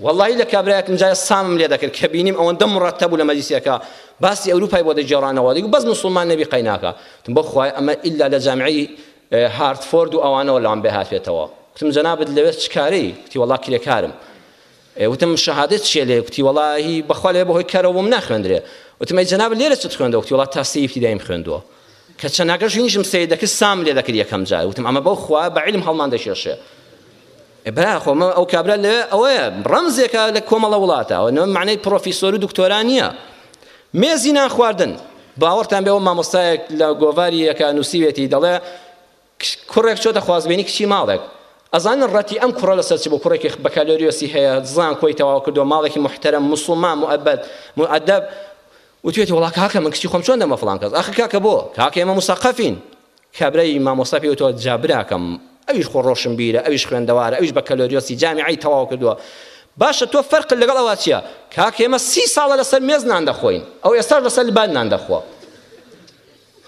S1: واللهی لە کابراەکم جای سامم لێ دەکرد کە بینیم ئەوەندە مڕەتە بوو لە مەجلیسەکە باسی ئەوروپای بۆ دەگێڕانەوە دیگو بەس مسلمان نەبی قەیناکە تم بۆ خوای ئەمە ئللا لە جامعی هارتفۆرد و ئەوانەوە لام بێ هاتێتەوە کتم جەنابت لەوێ چکارەی کتی وەڵا کرێکارم وتم شەهادەت چیە لێ گوتی وەڵا هی بەخوا لێ بەهۆی کارەوە بۆم ناخوێندرێ وتم ئەی جەنابت لێرە چت خوێندەوە گوتی وەڵا تا سێ ئیبتیدایم خوێندووە کە چەناگە ژنیشم سەیر دەکرد سام لێ دەکرد یەکەم جار وتم ئەمە بەو خوا بە عیلم هەڵمان دەکێشێ برا خۆ مە ئەو کابرا لەوێ ئەوەیە ڕەمزێکە لە کۆمەڵە وڵاتە ئەوە نەوە معنەی پرۆفیسۆر و دکتۆرا نییە مێزی نان خواردن باوەڕتان بێەوە مامۆستایەک لە گۆڤاری یەکە نووسیوێتی دەڵێ کچ کوڕێک چۆتە خوازبێنی کچی ماڵێک ئەزانن ڕەتی ئەم کوڕە لەسەر چ بوو کوڕێکی بەکالۆریۆسی هەیە زانکۆی تەواو کردووە ماڵێکی موحتەرەم موسڵمان موئەبەد موئەدەب وتوێتی وەڵا کاکە من کچی خۆم چۆن دەمە فڵان کەس ئاخر کاکە بۆ کاکە ئێمە مسەقەفین کابرای مامۆستا پێی وتوە جا براکەم ئەویش خۆ ڕۆشنبیرە ئەویش خوێندەوارە ئەویش بەکالۆریۆسی جامیعەی تەواو کردووە باشە تۆ فەرقت لەگەڵ ئەوە چییە کاکە ئێمە سی ساڵە لەسەر مێز نان دەخۆین ئەو ئێستاش لەسەر لبان نان دەخوا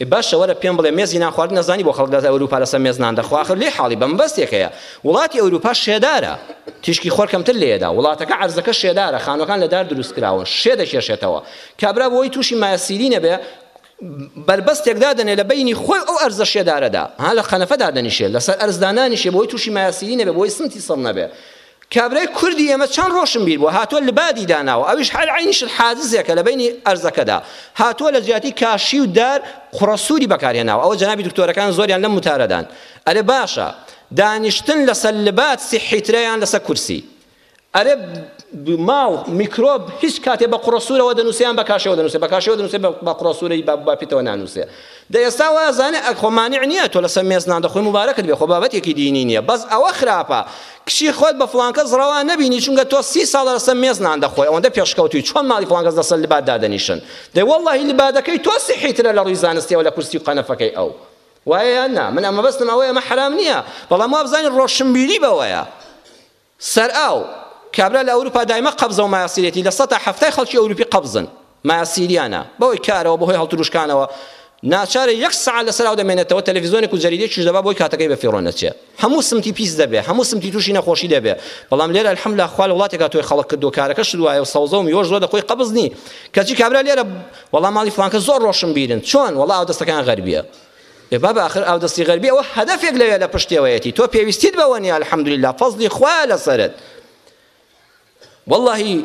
S1: باشە وەرە پێم بڵێ مێزی نان خواردن نەزانی بۆ خەڵک لە ئەوروپا لەسەر مێز نان دەخوا ئەخر لێ حاڵی بە مەبەستێک هەیە وڵاتی ئەوروپا شێدارە تیشکی خۆر کەمتر لێدا وڵاتەکە عەرزەکە شێدارە خانوەکان لە دار دروست کراون شێ دەکێشێتەوە کابرا بۆی تووشی مایەسیری نەبێ بەربەستێک دادەنێ لە بینی خۆی ئەو ئەرزە شێدارەدا ها لە قەنەفە دادەنیشێ لەسەر ئەرزدانانیشێ بۆی تووشی مایاسیری نەبێ بۆی سمتی سڕ نەبێ کابرای کوردی ئێمە چەند ڕۆشنبیر بووە، هاتووە لبادی داناوە، ئەویش هەر عەینی شت حاجزێکە لە بەینی ئەرزەکەدا، هاتووە لە جیاتی کاشی و دار قوڕە سووری بەکار هێناوە، ئەوە جەنابی دکتۆرەکان زۆریان لەم وتارەدان، ئەرێ باشە دانیشتن لەسەر لباد سیحیترە یان لەسەر کورسی؟ ئەرێ ماڵ، میکرۆب، هیچ کاتێ بە قوڕە سوورەوە دەنووسێ یان بە کاشیەوە دەنووسێ، بە کاشیەوە دەنووسێ بە قوڕە سوورەی باب و باپیرتەوە نانووسێ، دە ئێستا وا ئەزانێ ئەک خۆ مانیع نیە تۆ لەسەر مێز نان دەخۆی موبارەکت بێ خۆ بابەتێکی دینی نیە بەس ئەوە خراپە کچی خۆت بە فڵان کەس ڕەوا نەبینی چونکە تۆ سی ساڵە لەسەر مێز نان دەخۆی ئەوەندە پێشکەوتوی چۆن ماڵی فڵان کەس لەسەر لبات دادەنیشن دەی وەڵڵاهی لبادەکەی تۆ سیحی ترە لە ڕوی زانستیەوە لە کورسی و قەنەفەکەی ئەو وایە یان نا من مەبەستم ئەوەیە ئەمە حەرام نیە بەڵام وابزانین ڕۆشنبیری بەوەیە سەرئاو، کابرا لە ئەوروپا دایمە قەبزە و مایەسیرێتی، لە سەتا حەفتای خەڵکی ئەوروپی قەبزن، مایەسیریانە، بەهۆی کارەوە، بەهۆی هەڵتروشکانەوە، ناچارە یەک سەعات لە سەرئاو دەمێنێتەوە، تەلەفیزۆنێک و جەریدەیەکیش دەبا بۆی کاتەکەی بە فیڕۆ نەچێ، هەموو سمتی پیس دەبێ، هەموو سمتی توشی نەخۆشی دەبێ، بەڵام لێرە الحملا خوا لە وڵاتێکا تۆی خەڵق کردووە کارەکەشت وایە و سەوزە و میوەش زۆر دەخۆی قەبز نی، کەچی کابرا لێرە، وەڵا ماڵی فڵانکەس زۆر ڕۆشنبیرن، چۆن؟ وەڵا ئاودەستەکەیان غەربیە. ئێ بابە ئاخر ئاودەستی غەربی ئەوە هەدەفێک لەوێ لە پشتێوەیەتی تۆ پێویستیت بەوە نیە الحمدللە فەزلی خوایە لەسەرت واللهی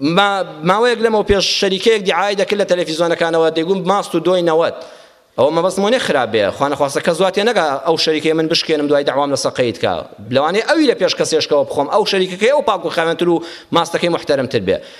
S1: ما ماوەیەک لەمەو پێش شەریکەیەک دیعای دەکرد لە تەلەفیزۆنەکانەوە دەیگوم ماست و دۆی نەوەت ئەوە مەبەست مۆنێ خراپ بێ خوانەخواستە کە زواتێ نەگا ئەو شەریکەی من بشکێنم دوای داوام لە سەقەیت کا لەوانەیە ئەوی لە پێش کەسێشکەوە بخۆم ئەو شەریکەکەی ئەو پاک و خاوێنتر و ماستەکەی محتەرمتر بێ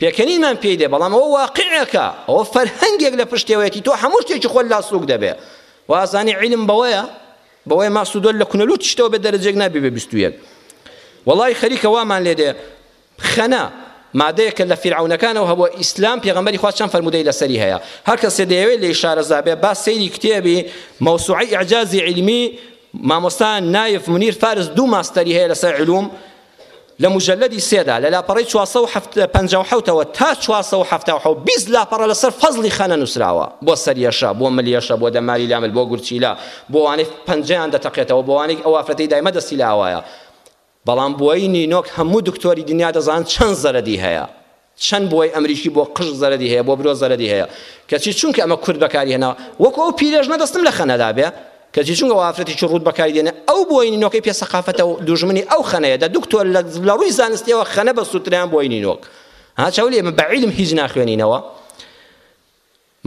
S1: پێکەنینمان پێی دێ بەڵام ئەوە واقیعێکە ئەوە فەرهەنگێک لە پشتێوەیەتی تۆ هەموو شتێکی خۆت لا سووک دەبێ وازانی عیلم بەوەیە بەوەی ماسودۆل لە کونەلوت شتەوە بە دەرەجێک نابێ بە بیست و یەک وەڵی خەریکە وامان لێ دێ خەنا مادەیەکە لە فیرعونەکانەوە هەبووە ئیسلام پێغەمبەری خوا چەند فەرمودەی لەسەری هەیە هەر کەسێ دەیەوێت لێی شارەزابێ با سەیری کتێبی مەوسوعی ئەعجازی علمی مامۆستا نایف منیر فارس دوو ماستەری هەیە لەسەر علوم لە موجەلەدی سێدا لە لاپەڕەی چوار سەد و پەنجا و حەوت ەوە تا چوار سەد و حەفتا و حەوت بیست لاپەڕە لەسەر فەزڵی خەنە نووسراوە، بۆ سەریەشە، بۆ ملیەشە، بۆ دەماری لامل، بۆ گورچیلە، بۆ وانەی پەنجەیان دەتەقێتەوە، بۆ وانەی ئەو ئافرەتەی دایمە دەستی لە ئاوایە. بەڵام بۆیی نینۆک هەموو دکتۆری دنیا دەزانن چەند زەرەدی هەیە. چەند بۆی ئەمریکی بۆ قژ زەرەدی هەیە بۆ برۆ زەرەدی هەیە کەچی چونکە ئەمە کورد بەکاری هێناوە وەکو ئەو پیرێژنە دەستم لە خەنەدا بێ کەچی چونکە وافرەتێکی ڕووت بەکاری دێنێ ئەو بۆی نینۆکەی پێ سەقافەتە و دوژمنی ئەو خەنەیە دە دکتۆر لە ڕووی زانستیەوە خەنە بە سووتریان بۆی نینۆک ها چاولی ئێمە بە عیلم هیچ ناخوێنینەوە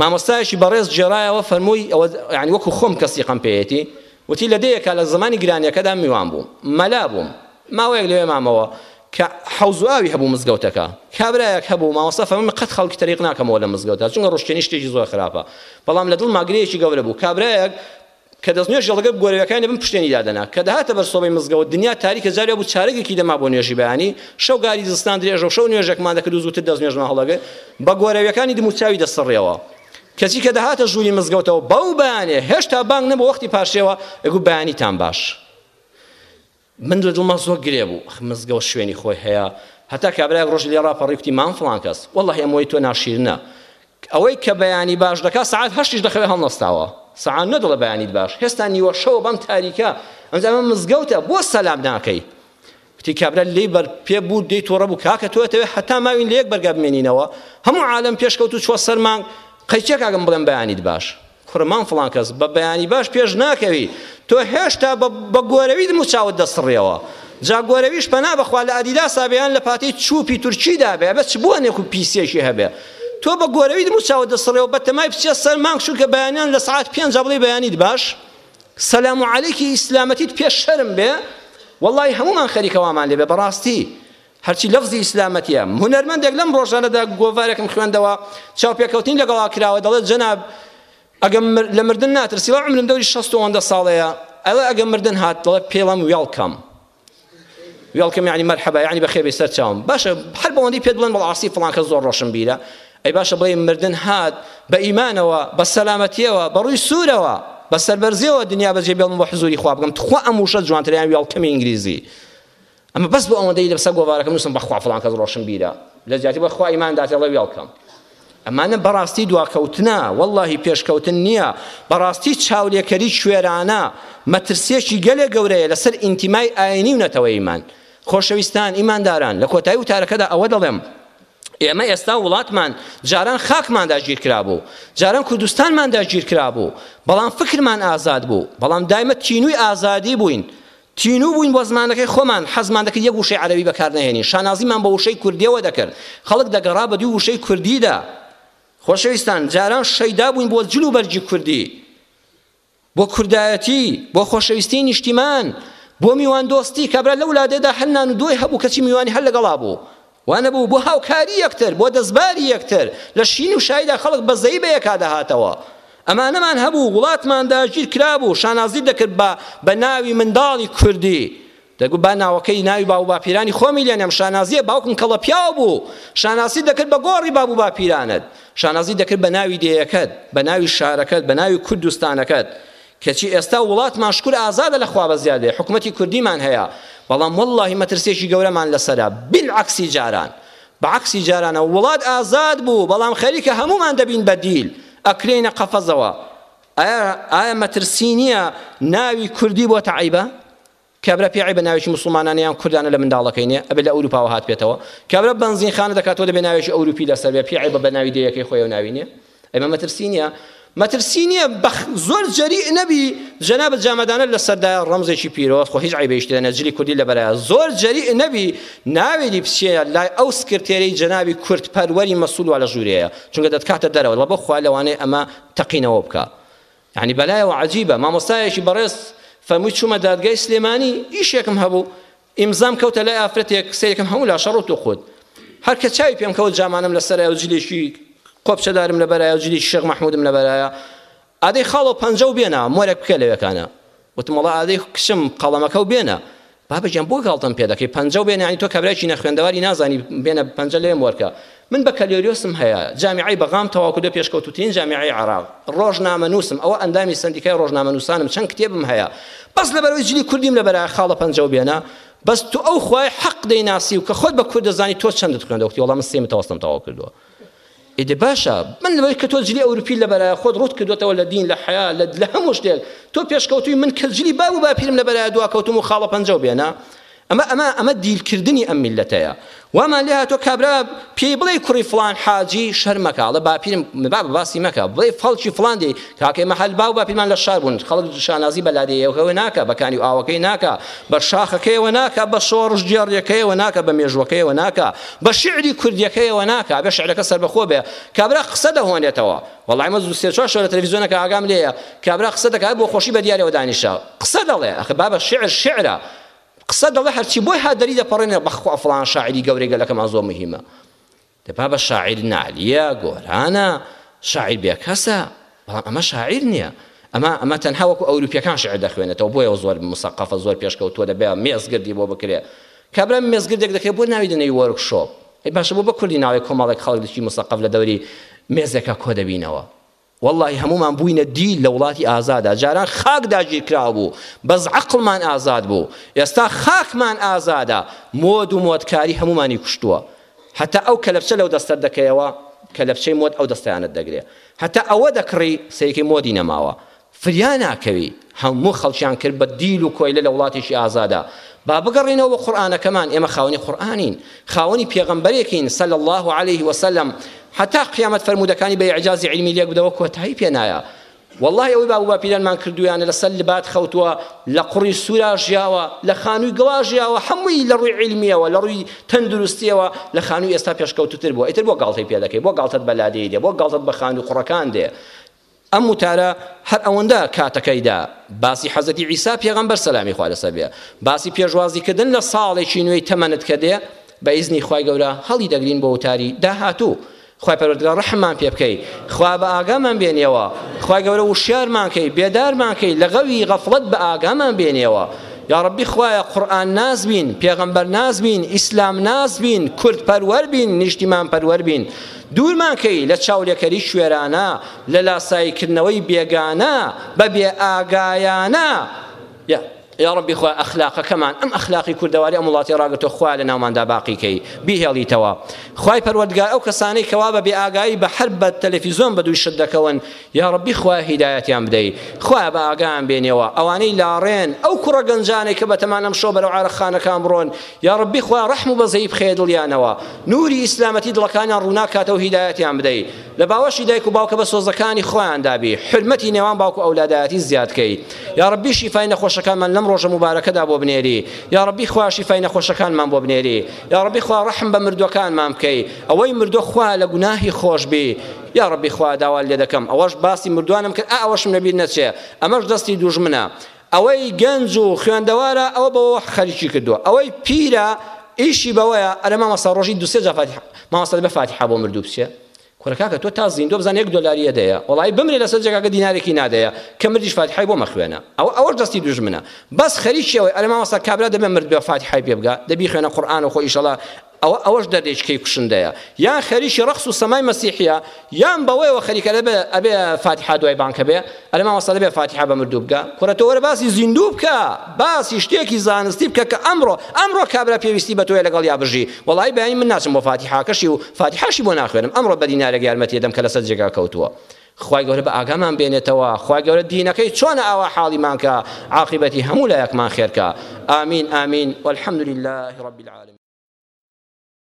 S1: مامۆستایەکی بەڕێز گێڕایەوە فەرمووی، ئەوە یانی وەکو خۆم کە سیقەم پێیەتی، وتی لە دێیەکا لە زەمانی گرانیەکەدا میوان بووم، مەلا بووم، ماوەیەک لەوێ مامەوە، کە حەوز و ئاوی هەبوو مزگەوتەکە، کابرایەک هەبوو، مامۆستا فەرمووی من قەت خەڵکی تەریق ناکەمەوە لەم مزگەوتە، چونکە ڕۆشتێنی شتێکی زۆر خراپە، بەڵام لە دڵما گرێیەکی گەورە بوو، کابرایەک کە دەستنوێژی ڵەگەڵ گۆرەویەکانی لەبن پشتێنی دادەنا. کە دەهاتە بەر سۆبەی مزگەوت، دنیا تاریکە جاری وابوو چارەگێکی دەما بۆ نوێژی بەیانی. شەو گاری زستان درێژە و شەو نوێژێکمان دەکرد و زووتر دەستنوێژمان هەڵدەگرت. بە گۆرەویەکانی دم و چاوی دەسڕیەوە. کەچی کە دەهاتە ژووری مزگەوتەوە، بەو بەیانێ، هێشتا بانگ نەبوو وەختی پارشێوە، دەگوت بەیانیتان باش. من لە دڵما زۆر گرێ بوو ئەخ مزگەوت شوێنی خۆی هەیە هەتا کابرایەک ڕۆژی لێ ڕاپەڕی کوتی مام فڵان کەس وەڵاهی ئەم وەی تۆ ناشیرنە ئەوەی کە بەیانی باش دەکا سەعات هەشتیش لە خەوێ هەڵنەستاوە سەعات نۆ دەڵێ بەیانیت باش هێستا نیوە شەوە بەم تاریکە ئەمجا ئەمە مزگەوتە بۆ سەلام ناکەی کوتی کابرا لێی بەر پێ بوو دێی تۆڕە بوو کاکە تۆ ئەتەوێ هەتا ماوین لە یەک بەرگا بمێنینەوە هەموو عالەم پێشکەوت و چوە سەرمان قەیچێکاگەم بڵێم بەیانیت باش کورە مام فڵان کەس بە بەیانی باش پێش ناکەوی تۆ هێشتا بە گۆرەویت موچاوت دەسڕیەوە جا گۆرەویش پەنا بەخوا لە ئەدیداسا بێ یان لە پاتەی چووپی تورکیدا بێ ئەبێ چ بۆنێک و پیسێکی هەبێ تۆ بە گۆرەویت موچاوت دەسڕیەوە بەتەمای بچێ سەر مانگ چونکە بەیانیان لە سعات پێنجا بڵێ بەیانیت باش سەلام و عەلەیکی ئیسلامەتیت پێ شەرم بێ وەڵڵاهی هەموومان خەریکە وامان لێ بێ بەڕاستی هەرچی لەفزی ئیسلامەتیە. هونەرمەندێک لەم ڕۆژانەدا گۆڤارێکم خوێندەوە چاوپێکەوتنی لەگەڵا کراوە دەڵێت جەناب ئەگەم لە مردن ناترسی وە عمرم دەوری شەست و ئەوەندە ساڵەیە ئەڵێ ئەگەم مردن هات دەڵێ پێڵەم وێڵکەم وێڵکەم یعنی مەرحەبا یعنی بەخێبی سەر چاوم باشە هەر بەوەندی پێت بڵێن بەڵ عاسی فڵانکە زۆر ڕۆشن بیرە ئەی باشە بڵێ مردن هات بە ئیمانەوە بە سەلامەتیەوە بە ڕووی سوورەوە بە سەربەرزیەوە دنیا بەجێ بێڵم بۆ حزوری خوا بگەم تخوا ئەم وشە جوانتریان وێڵکەمی ئینگلیزی ئەمە بەس بۆ ئەوەندەی لەسەر گۆڤارەکەم نووسم بەخوا فڵان کەس ڕۆشنبیرە لە جیاتی بەخوا ئیمان داتێڵە وێڵ کەم ئەمانە بەڕاستی دواکەوتنە واللهی پێشکەوتن نییە بەڕاستی چاولێکەری کوێرانە مەترسیەکی گەلێ گەورەیە لەسەر ئینتیمای ئاینی و نەتەوەیمان خۆشەویستان ئیمانداران لە کۆتایی وتارەکەدا ئەوە دەڵێم ئێمە ئێستا وڵاتمان جاران خاکمان داگیر کرابوو جاران کوردستانمان داگیر کرابوو بەڵام فکرمان ئازاد بوو بەڵام دایمە تینووی ئازادی بووین تینوو بووین بۆ زمانەکەی خۆمان، حەزمان دەکرد یەک وشەی عەرەبی بەکار نەهێنین، شانازیمان بە وشەی کوردییەوە دەکرد، خەڵک دەگەڕا بەدووی وشەی کوردیدا. خۆشەویستان، جاران شەیدا بووین بۆ جل و بەرگی کوردی، بۆ کوردایەتی، بۆ خۆشەویستیی نیشتیمان، بۆ میواندۆستی، کابرا لەو لادێدا هەر نان و دۆی هەبوو، کەچی میوانی هەر لەگەڵا بوو، وا نەبوو بۆ هاوکاری یەکتر، بۆ دەستباری یەکتر، لە شین و شاییدا خەڵک بەزەیی بەیەکا دەهاتەوە. ئەمانەمان هەبوو، وڵاتمان داگیر کرابوو، شانازی دەکرد بە بە ناوی منداڵی کوردی، دەگوت با ناوەکەی ناوی باب و باپیرانی خۆمی لێ نێم، شانازییە باوکم کەڵە پیاو بوو، شاناسی دەکرد بە گۆڕی باب و باپیرانت، شانازی دەکرد بە ناوی دێیەکەت، بە ناوی شارەکەت، بە ناوی کوردستانەکەت. کەچی ئێستا وڵاتمان شکور ئازادە لە خوا بەزیادەی حکومەتی کوردیمان هەیە بەڵام وەڵڵاهی مەترسیەکی گەورەمان لەسەرە بیل عەکسی جاران بە عەکسی جارانەوە وڵات ئازاد بوو بەڵام خەریکە هەموومان دەبین بە دیل ئەکرێینە قەفەزەوە ئایا ئایا مەترسی نییە ناوی کوردی بۆتە عەیبە کابرا پێ عەیبە ناوێکی موسڵمانانە یان کوردانە لە منداڵەکەی نێ ئەبێ لە ئەوروپاوە هاتبێتەوە کابرا بەنزین خانە دەکاتەوە دەبێ ناوێکی ئەوروپی لەسەر بێ پێ عەیبە بە ناوی دێیەکەی خۆی و ناوی نیە ئەمە مەترسی نیە مەترسی نیە بەخ زۆر جەری نەبی جەنابە جامەدانە لەسەردا ڕەمزێکی پیرۆز خۆ هیچ عیبێشتی دەنە جلی کوردی لەبەرە زۆر جەری نەبی ناوێری بچێ لای ئەو سکرتێری جەنابی کورد پەروەری مەسول وا لە ژوورەیە چونکە دەتکاتە دەرەوە لە بەخوا لەوانەیە ئەمە تەقینەوە بکە یانی بەلایەوە عەجیبە مامۆستایەکی بەڕێز فەرمووی چوومە دادگای سلێمانی ئیشێکم هەبوو ئیمزام کەوتە لای ئافرەتێک سەیرەکەم هەموو لا شەڕ و توقوت هەر کە چاوی پێم کەوت جامانم لەسەرای و جلێکی قۆپچەدارم لەبەرایە و جلی شێخ مەحمودم لەبەرایە ئادەی خاڵۆ پەنجە و بێنا مۆرەک بکە لەوێکانە وتم وەڵا ئادەی کچم قەڵەمەکەو بێنە. بابە گیان بۆ گاڵتەم پێ دەکەی پەنجەو بێنە یانی تۆ کابرایەکی نەخوێندەواری نازانی بێنە پەنجە لێم وەرکە من بەکەلۆریۆسم هەیە جامیعەی بەغام تەواو کردوە پێشکەوتوترین جامیعەی عێراق ڕۆژنامەنوسم ئەوە ئەندامی سەندیکای ڕۆژنامەنوسانم چەند کتێبم هەیە بەس لەبەرەوەی جلی کوردیم لەبەرایە خاڵە پەنجەو بێنە بەس تو ئەو خوای حەق دەیناسی و کە خۆت بە کورد دەزانی تۆ چەندت خوێندەوە وتی وەڵا من سێ متەوەستم تەواو کردوە ئیدی باشە من لەوەی کە تۆ جلی ئەوروپی لە بەرای خۆت ڕوت کردوێتەوە لە دین لە حیا لە هەموو شتێک تۆ پێشکەوتوی من کە جلی باب و باپیرم لە بەرای دوا کەوتم و خاڵە پەنجەو بێنە ئەمە ئەمە ئەمە دیلکردنی ئەم میلەتەیە وامان لێ هاتۆ کابرا پێی بڵێ کوڕی فلان حاجی شەرمەکە ئەڵە باپیرم باب باسی مەکە بڵێ فەڵکی فلان دێ کاکەی مەحەل باو باپیرمان لە شار بوون، خەڵک شانازی بە لادێیەکەوە ناکا، بە کانی و ئاوەکەی ناکا، بە شاخەکەیەوە ناکا، بە شۆڕشگێڕییەکەیەوە ناکا، بە مێژووەکەیەوە ناکا، بە شیعری کوردییەکەیەوە ناکا، ئەبێ شیعرەکە سەربەخۆ بێ، کابرا قسە دەهۆنێتەوە، وەڵاهی من سێ چوار شەو لە تەلەفیزیۆنەکە ئاگام لێیە، کابرا قسە دەکا، هەر بۆخۆشی بە دیارەوە دانیشا قسە دەڵێ، ئەخ بابە شیعر شیعرە، قسە دەڵێ هەرچی بۆی هات دەریدەپەڕێنێ، بەخوا فڵان شاعیری گەورەی گەلەکەمان زۆر موهیمە. دەبا بە شاعیر نالیە گۆرانە، شاعیر بێکەسە، بەڵام ئەمە شاعیر نیە، ئەمە ئەمە تەنها وەکو ئەوروپیەکان شیعر دەخوێنێتەوە، بۆیە زۆر مسەقەفە زۆر پێشکەوتووە، دەبا مێزگردی بۆ بکرێ، کابرا مێزگردێک دەکرێ بۆ ناوی دەنێی وۆرک شۆپ، ئەی باشە بۆ بە کوردی ناڵێی کۆمەڵێک خەڵک دەچی مسەقەف لە دەوری مێزێکا کۆ دەبینەوە، وەڵاهی هەموومان بووینە دیل لە وڵاتی ئازادا جاران خاک داگیرکراو بوو بەس عەقڵمان ئازاد بوو ئێستا خاکمان ئازادە مۆد و مۆدکاری هەموومانی کوشتووە هەتا ئەو کەلەپچە لەو دەستەت دەکەیەوە کەلەپچەی مۆد ئەو دەستەیانت دەگرێ هەتا ئەوە دەکڕی سەیرکەی مۆدی نەماوە فریا ناکەوی هەموو خەڵکیان کرد بە دیل و کۆیلە لە وڵاتێکی ئازادا با بگەڕێنەوە بە قورئانەکەمان ئێمە خاوەنی قورئانین خاوەنی پێغەمبەرێکین صلی اللە علیه وسلم هەتا قیامەت فەرموودەکانی بە ئیعجازی علمی لێک بدەوە کۆتایی پێ نایە واللهی ئەوەی باب و باپیرانمان کردویانە لەسەر لبات خەوتووە لە قوڕی سوورا ژیاوە لە خانووی گەوا ژیاوە هەمووی لە ڕووی علمیەوە لە ڕووی تەندروستیەوە لە خانووی ئێستا پێشکەوتوتر بووە ئیتر بۆ گاڵتەی پێ دەکەی بۆ گاڵتەت بە لادێی دێ بۆ گاڵتەت بە خانوو قوڕەکان دێ ئەم وتارە هەر ئەوەندە کاتەکەی دا باسی حەزرەتی عیسا پێغەمبەر سەلامی خوا لەسەر بێ باسی پێشوازی کردن لە ساڵێکی نوێی تەمەنت کە دێ بە ئیزنی خوای گەورە هەڵی دەگرین بۆ وتاری داهاتوو خوای پەروەردگار ڕەحممان پێ بکەی خوا بە ئاگامان بێنیەوە خوای گەورە وشیارمان کەی بێدارمان کەی لە غەوی غەفڵەت بە ئاگامان بێنیەوە یا ڕبی خوایە قورآن ناز بین پێغەمبەر ناز بین ئیسلام ناز بین کورد پەروەر بین نیشتیمان پەروەر بین دوورمان کەی لە چاولێکەری کوێرانە، لە لاسایی کردنەوەی بێگانە بە بێ ئاگایانە. یا یا ڕەبی خوایە ئەخلاقەکەمان ئەم ئەخلاقی کوردەواری ئەم وڵاتی ڕاگرتووە خوایە لە ناوماندا باقی کەی بیهێڵیتەوە خوای پەروەردگار ئەو کەسانەی کەوا بە بێئاگایی بە حەر بە تەلەفیزۆن بە دووی شت دەکەون یاڕەبی خوایە هیدایەتیان بدەی خوایە بە ئاگایان بێنیەوە ئەوانەی لاڕێن ئەو کوڕە گەنجانەی کە بەتەمان ئەمشۆ بەرەو عارەقخانەکان بڕۆن یاڕەبی خوایە ڕەحم و بەزەیی بخەیە دڵیانەوە نوری ئیسلامەتی دڵەکانیان ڕووناک کاتەوە هیدایەتیان بدەی لە باوەشی دایک و باوکە بە سۆزەکانی خۆیان دابی حورمەتی نێوان باوک و ئەولادایەتی زیاد کەی یاڕەبی شیفای نەخۆشەکانمان لەم ڕۆژە موبارەکەدا بۆ بنێری یاڕەبی خوا شیفای نەخۆشەکانمان بۆ بنێری یاڕەبی خوا ڕەحم بە مردوەکانمان بکەی ئەوەی مردوە خوا لە گوناهی خۆشبی یا ڕەبی خوا داوات لێ دەکەم ئەوەش باسی مردوانم کرد ئا ئەوەشم لەبیر نەچێ ئەمەش دەستی دوژمنە ئەوەی گەنج و خوێندەوارە ئەوە بەوە خەریکی کردوە ئەوەی پیرە ئیشی بەوەیە ئەرێ مامۆستا ڕۆژی دوو سێ جار فاتیحە مامۆستا دەبێ فاتیحە بۆ مردوو بچێ کورە کاکە تۆ تا زیندوە بزان یەک دۆلاری ئەدەیە وەڵایی بمرێ لەسەر جێگاکە دینارێکی نادەیە کە مردیش فاتیحای بۆ مەخوێنە ئەوە ئەوەش دەستی دوژمنە بەس خەریکی ئەوەی ئەرێ مامۆستا کابرا دەبێ مرد بێ فاتیحای پێ بگا دەبی خوێنە قورئان و خۆ ئیشەڵا ئەوە ئەوەش دەردێکی کەی کوشندەیە یان خەریکی ڕەقس و سەمای مەسیحیە یان بەوەیەوە خەریکە دەبێ ئەبێ فاتیحا دوای بانگ هەبێ ئەرێ مامۆستا دەبێ فاتیحا بە مردوو بگا کورە تۆ وەرە باسی زیندوو بکە باسی شتێکی زانستی بکە کە ئەمڕۆ ئەمڕۆ کابرا پێویستی بە تۆیە لەگەڵیا بژی وەڵایی بەیانی من ناچم بۆ فاتیحاکەشی و فاتیحاشی بۆ ناخوێنم ئەمڕۆ بەدینارێک یارمەتی ئەدەم کە لەسەر جێگا کەوتووە خوای گەورە بە ئاگامان بێنێتەوە خوای گەورە دینەکەی چۆنە ئاوا حاڵیمان کا عاقیبەتی هەموو لایەکمان خێرکا آمین آمین والحمدللە رب العالمین.